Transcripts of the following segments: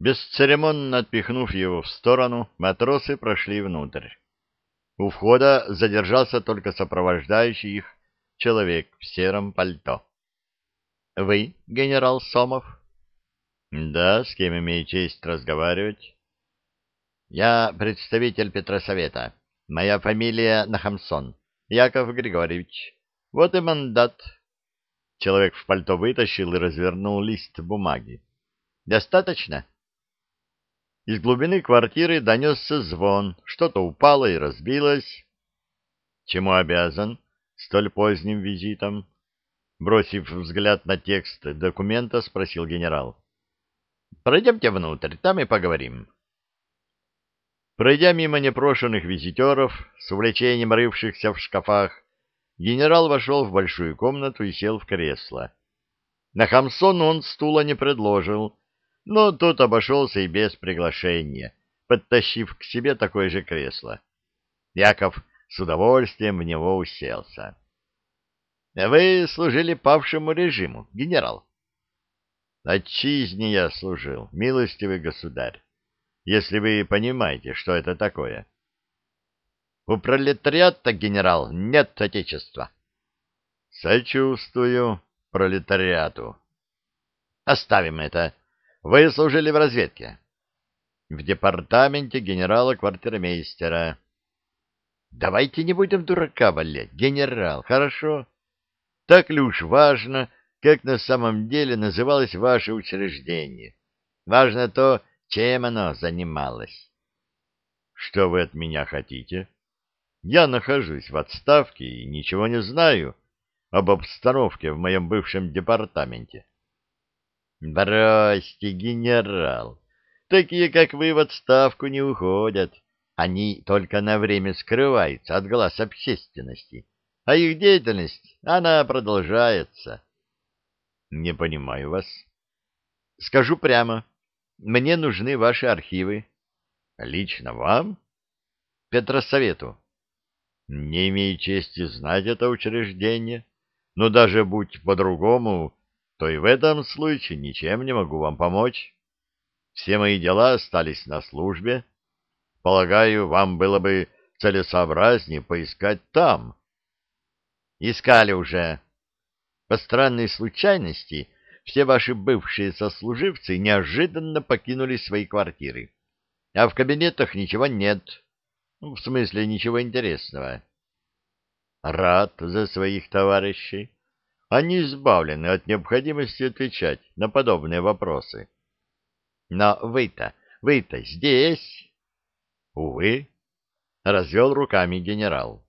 Бесцеремонно отпихнув его в сторону, матросы прошли внутрь. У входа задержался только сопровождающий их человек в сером пальто. — Вы, генерал Сомов? — Да, с кем имею честь разговаривать? — Я представитель Петросовета. Моя фамилия Нахамсон. Яков Григорьевич. Вот и мандат. Человек в пальто вытащил и развернул лист бумаги. — Достаточно? — из глубины квартиры донесся звон, что-то упало и разбилось. Чему обязан столь поздним визитом? Бросив взгляд на текст документа, спросил генерал. Пройдемте внутрь, там и поговорим. Пройдя мимо непрошенных визитеров, с увлечением рывшихся в шкафах, генерал вошел в большую комнату и сел в кресло. На Хамсону он стула не предложил, но тот обошелся и без приглашения, подтащив к себе такое же кресло. Яков с удовольствием в него уселся. — Вы служили павшему режиму, генерал? — Отчизне я служил, милостивый государь, если вы понимаете, что это такое. — У пролетариата, генерал, нет отечества. — Сочувствую пролетариату. — Оставим это. Вы служили в разведке? В департаменте генерала-квартирмейстера. Давайте не будем дурака валять, генерал, хорошо? Так ли уж важно, как на самом деле называлось ваше учреждение? Важно то, чем оно занималось. Что вы от меня хотите? Я нахожусь в отставке и ничего не знаю об обстановке в моем бывшем департаменте. Бросьте, генерал. Такие, как вы, в отставку не уходят. Они только на время скрываются от глаз общественности, а их деятельность, она продолжается. Не понимаю вас. Скажу прямо, мне нужны ваши архивы. Лично вам? Петросовету. Не имею чести знать это учреждение, но даже будь по-другому, то и в этом случае ничем не могу вам помочь. Все мои дела остались на службе. Полагаю, вам было бы целесообразнее поискать там. Искали уже. По странной случайности все ваши бывшие сослуживцы неожиданно покинули свои квартиры. А в кабинетах ничего нет. В смысле, ничего интересного. Рад за своих товарищей они избавлены от необходимости отвечать на подобные вопросы. Но вы-то, вы-то здесь? Увы, развел руками генерал.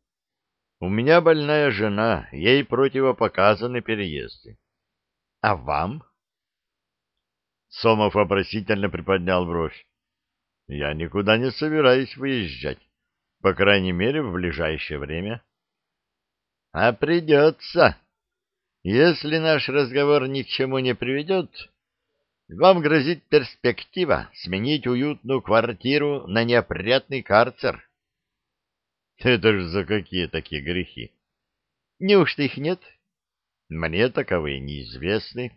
У меня больная жена, ей противопоказаны переезды. А вам? Сомов вопросительно приподнял бровь. Я никуда не собираюсь выезжать, по крайней мере, в ближайшее время. А придется, если наш разговор ни к чему не приведет, вам грозит перспектива сменить уютную квартиру на неопрятный карцер. Это ж за какие такие грехи? Неужто их нет? Мне таковые неизвестны.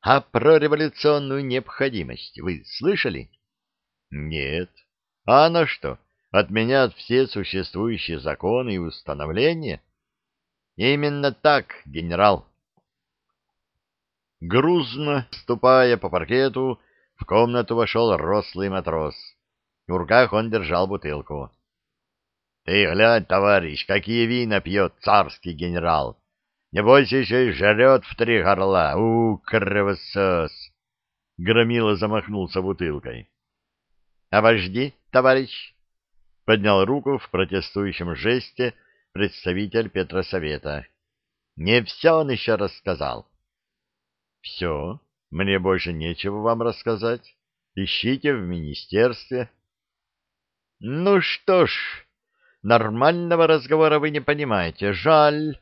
А про революционную необходимость вы слышали? Нет. А на что? Отменят все существующие законы и установления? — Именно так, генерал. Грузно, ступая по паркету, в комнату вошел рослый матрос. В руках он держал бутылку. — Ты глянь, товарищ, какие вина пьет царский генерал! Небось, еще и жрет в три горла! У, кровосос! Громила замахнулся бутылкой. — Обожди, товарищ! — поднял руку в протестующем жесте представитель Петросовета. Не все он еще рассказал. Все, мне больше нечего вам рассказать. Ищите в министерстве. Ну что ж, нормального разговора вы не понимаете. Жаль.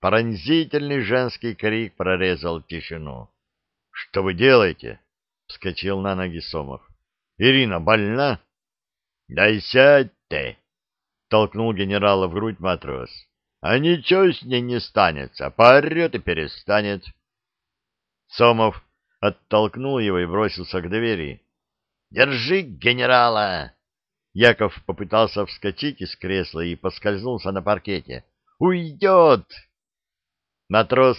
Пронзительный женский крик прорезал тишину. — Что вы делаете? — вскочил на ноги Сомов. — Ирина больна? — Да сядьте! Толкнул генерала в грудь матрос. А ничего с ней не станется, поорет и перестанет. Сомов оттолкнул его и бросился к двери. «Держи генерала!» Яков попытался вскочить из кресла и поскользнулся на паркете. «Уйдет!» Матрос,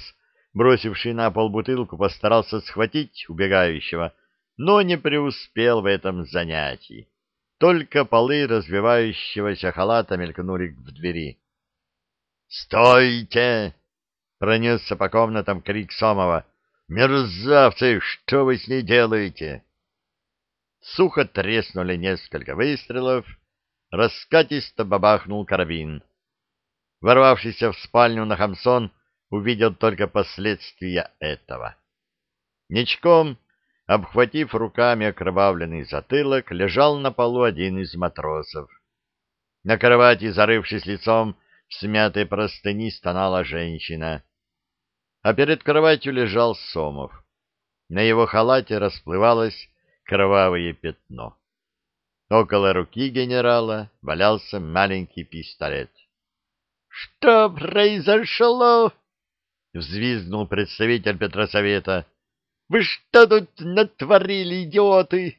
бросивший на пол бутылку, постарался схватить убегающего, но не преуспел в этом занятии. Только полы развивающегося халата мелькнули в двери. «Стойте!» — пронесся по комнатам крик Сомова. «Мерзавцы, что вы с ней делаете?» Сухо треснули несколько выстрелов, раскатисто бабахнул карабин. Ворвавшийся в спальню на Хамсон увидел только последствия этого. Ничком, обхватив руками окровавленный затылок, лежал на полу один из матросов. На кровати, зарывшись лицом в смятой простыни, стонала женщина. А перед кроватью лежал Сомов. На его халате расплывалось кровавое пятно. Около руки генерала валялся маленький пистолет. — Что произошло? — взвизгнул представитель Петросовета. — Вы что тут натворили, идиоты?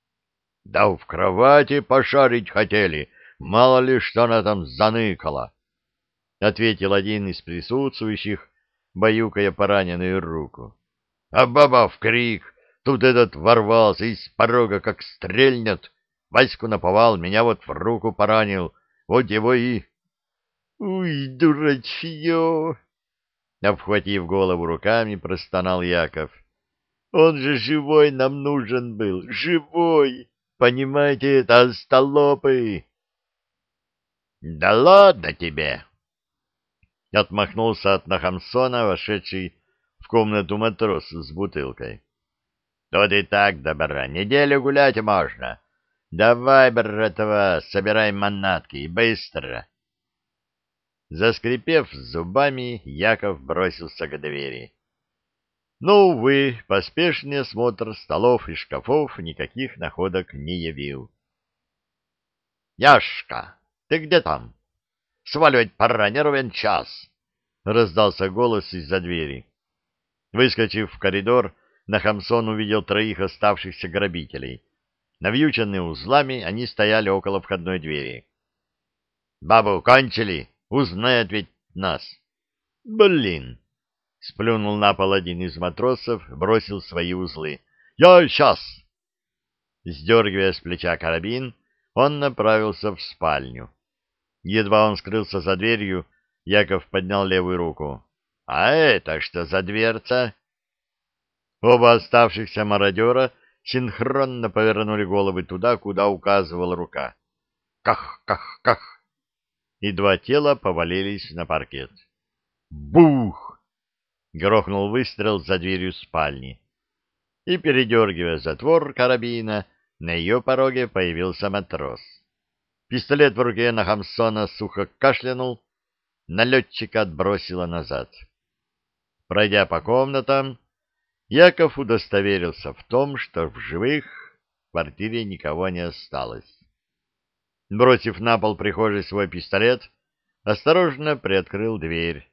— Да в кровати пошарить хотели, мало ли что она там заныкала, — ответил один из присутствующих, баюкая пораненную руку. А баба в крик Тут этот ворвался из порога, как стрельнет. Ваську наповал, меня вот в руку поранил. Вот его и... «Уй, дурачье!» Обхватив голову руками, простонал Яков. «Он же живой нам нужен был, живой! Понимаете, это остолопы!» «Да ладно тебе!» Отмахнулся от Нахамсона, вошедший в комнату матрос с бутылкой. Тут и так добра, неделю гулять можно. Давай, братва, собирай манатки, быстро. Заскрипев зубами, Яков бросился к двери. Но, увы, поспешный осмотр столов и шкафов никаких находок не явил. — Яшка, ты где там? Сваливать пора, не час! — раздался голос из-за двери. Выскочив в коридор, Нахамсон увидел троих оставшихся грабителей. Навьюченные узлами, они стояли около входной двери. — Бабу кончили? Узнает ведь нас. — Блин! — сплюнул на пол один из матросов, бросил свои узлы. — Я сейчас! Сдергивая с плеча карабин, он направился в спальню. Едва он скрылся за дверью, Яков поднял левую руку. — А это что за дверца? — Оба оставшихся мародера синхронно повернули головы туда, куда указывала рука. Ках, ках, ках! И два тела повалились на паркет. Бух! Грохнул выстрел за дверью спальни. И, передергивая затвор карабина, на ее пороге появился матрос. Пистолет в руке на Хамсона сухо кашлянул, налетчика отбросило назад. Пройдя по комнатам, Яков удостоверился в том, что в живых в квартире никого не осталось. Бросив на пол прихожей свой пистолет, осторожно приоткрыл дверь.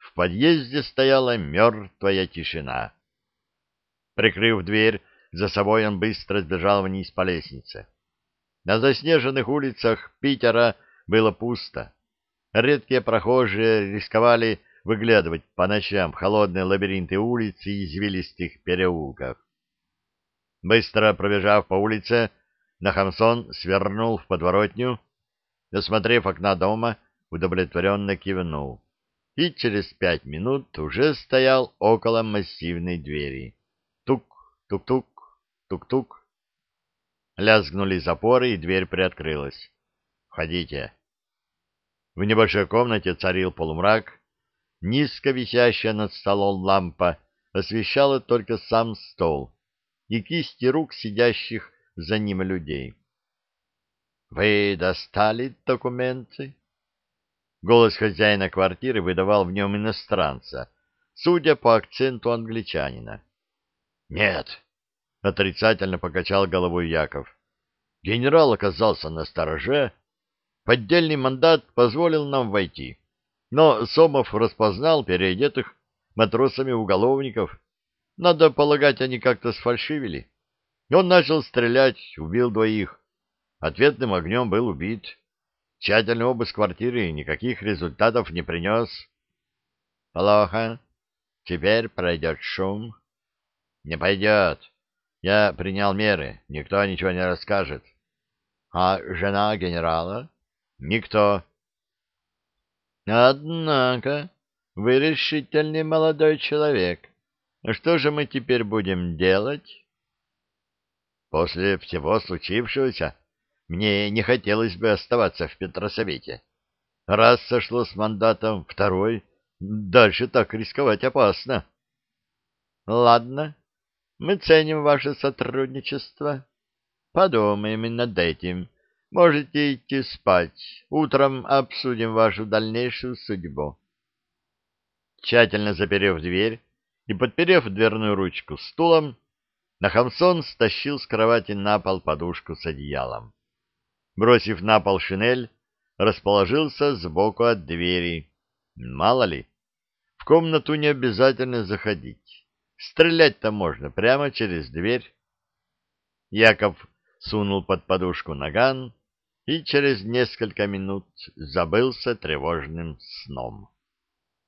В подъезде стояла мертвая тишина. Прикрыв дверь, за собой он быстро сбежал вниз по лестнице. На заснеженных улицах Питера было пусто. Редкие прохожие рисковали выглядывать по ночам в холодные лабиринты улиц и извилистых переулков. Быстро пробежав по улице, Нахамсон свернул в подворотню, осмотрев окна дома, удовлетворенно кивнул и через пять минут уже стоял около массивной двери. Тук, тук-тук, тук-тук. Лязгнули запоры, и дверь приоткрылась. «Входите». В небольшой комнате царил полумрак, Низко висящая над столом лампа освещала только сам стол и кисти рук сидящих за ним людей. — Вы достали документы? Голос хозяина квартиры выдавал в нем иностранца, судя по акценту англичанина. — Нет, — отрицательно покачал головой Яков. Генерал оказался на стороже. Поддельный мандат позволил нам войти. Но Сомов распознал переодетых матросами уголовников. Надо полагать, они как-то сфальшивили. Он начал стрелять, убил двоих. Ответным огнем был убит. Тщательный обыск квартиры никаких результатов не принес. Плохо. Теперь пройдет шум. Не пойдет. Я принял меры. Никто ничего не расскажет. А жена генерала? Никто. Однако, вы решительный молодой человек. Что же мы теперь будем делать? После всего случившегося мне не хотелось бы оставаться в Петросовете. Раз сошло с мандатом, второй, дальше так рисковать опасно. Ладно, мы ценим ваше сотрудничество. Подумаем над этим. Можете идти спать. Утром обсудим вашу дальнейшую судьбу. Тщательно заперев дверь и подперев дверную ручку стулом, Нахамсон стащил с кровати на пол подушку с одеялом. Бросив на пол шинель, расположился сбоку от двери. Мало ли, в комнату не обязательно заходить. Стрелять-то можно прямо через дверь. Яков сунул под подушку наган и через несколько минут забылся тревожным сном.